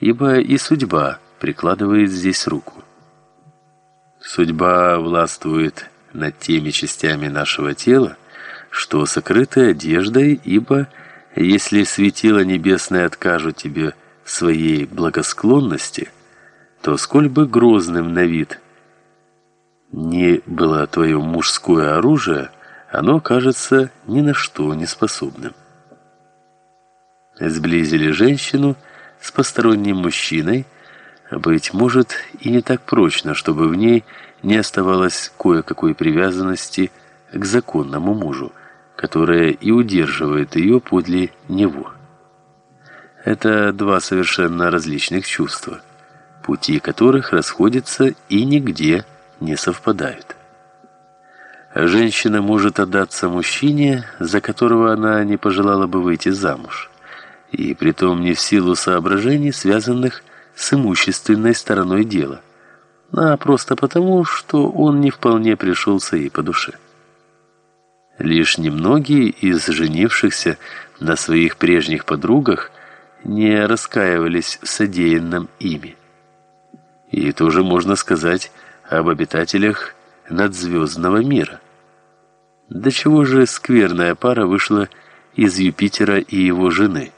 ибо и судьба прикладывает здесь руку. Судьба властвует над теми частями нашего тела, что сокрыты одеждой, ибо если светило небесное откажут тебе своей благосклонности, то сколь бы грозным на вид не было твое мужское оружие, оно кажется ни на что не способным. Сблизили женщину с посторонним мужчиной, быть может, и не так прочно, чтобы в ней не оставалось кое-какой привязанности к законному мужу, которая и удерживает ее подле него. Это два совершенно различных чувства, пути которых расходятся и нигде не совпадают. Женщина может отдаться мужчине, за которого она не пожелала бы выйти замуж, и притом не в силу соображений, связанных с имущественной стороной дела, а просто потому, что он не вполне пришелся ей по душе. Лишь немногие из женившихся на своих прежних подругах не раскаивались в содеянном ими. И тоже можно сказать об обитателях надзвездного мира. До чего же скверная пара вышла из Юпитера и его жены,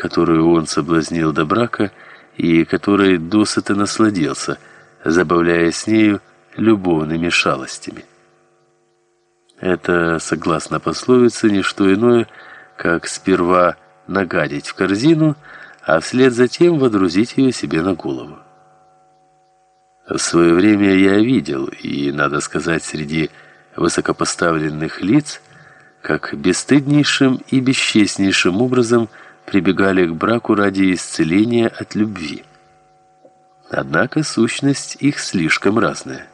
которую он соблазнил до брака и которой досыта насладился, забавляясь с нею любовными шалостями. Это, согласно пословице, не что иное, как сперва нагадить в корзину, а вслед за тем водрузить ее себе на голову. В свое время я видел, и, надо сказать, среди высокопоставленных лиц, как бесстыднейшим и бесчестнейшим образом прибегали к браку ради исцеления от любви. Однако сущность их слишком разная.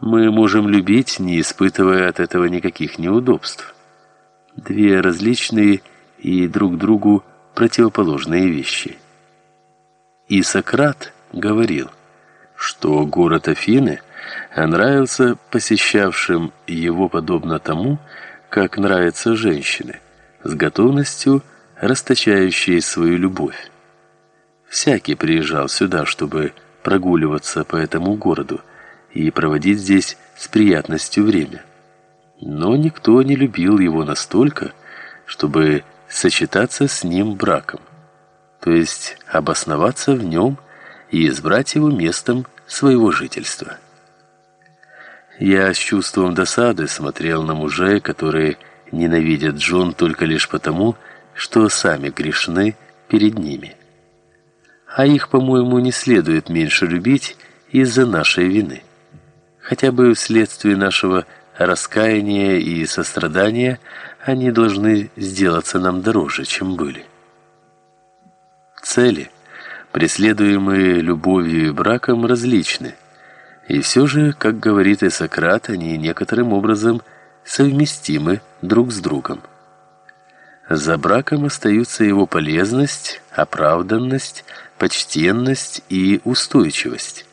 Мы можем любить, не испытывая от этого никаких неудобств. Две различные и друг другу противоположные вещи. И Сократ говорил, что город Афины нравился посещавшим его подобно тому, как нравятся женщины, с готовностью расточающие свою любовь. Всякий приезжал сюда, чтобы прогуливаться по этому городу, и проводить здесь с приятностью время. Но никто не любил его настолько, чтобы сочетаться с ним браком, то есть обосноваться в нем и избрать его местом своего жительства. Я с чувством досады смотрел на мужей, которые ненавидят Джон только лишь потому, что сами грешны перед ними. А их, по-моему, не следует меньше любить из-за нашей вины хотя бы вследствие нашего раскаяния и сострадания, они должны сделаться нам дороже, чем были. Цели, преследуемые любовью и браком, различны. И все же, как говорит и Сократ, они некоторым образом совместимы друг с другом. За браком остаются его полезность, оправданность, почтенность и устойчивость.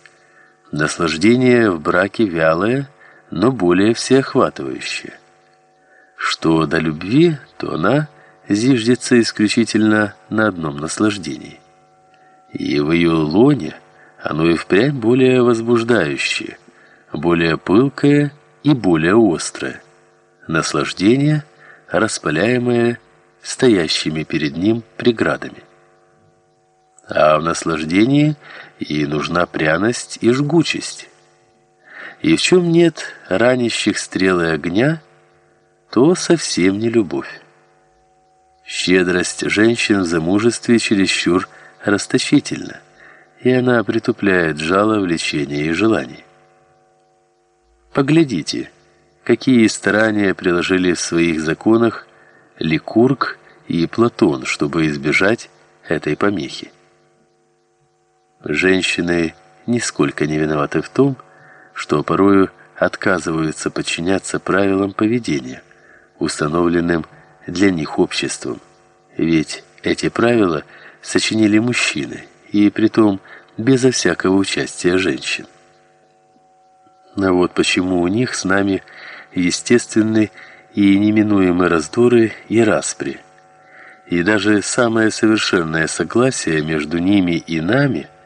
Наслаждение в браке вялое, но более всеохватывающее. Что до любви, то она зиждется исключительно на одном наслаждении. И в ее лоне оно и впрямь более возбуждающее, более пылкое и более острое. Наслаждение, распаляемое стоящими перед ним преградами. А в наслаждении и нужна пряность и жгучесть. И в чем нет ранящих стрелы огня, то совсем не любовь. Щедрость женщин в замужестве чересчур расточительна, и она притупляет жало влечения и желаний. Поглядите, какие старания приложили в своих законах Ликург и Платон, чтобы избежать этой помехи. Женщины нисколько не виноваты в том, что порою отказываются подчиняться правилам поведения, установленным для них обществом. Ведь эти правила сочинили мужчины, и притом безо всякого участия женщин. Но вот почему у них с нами естественны и неминуемые раздоры и распри. и даже самое совершенное согласие между ними и нами –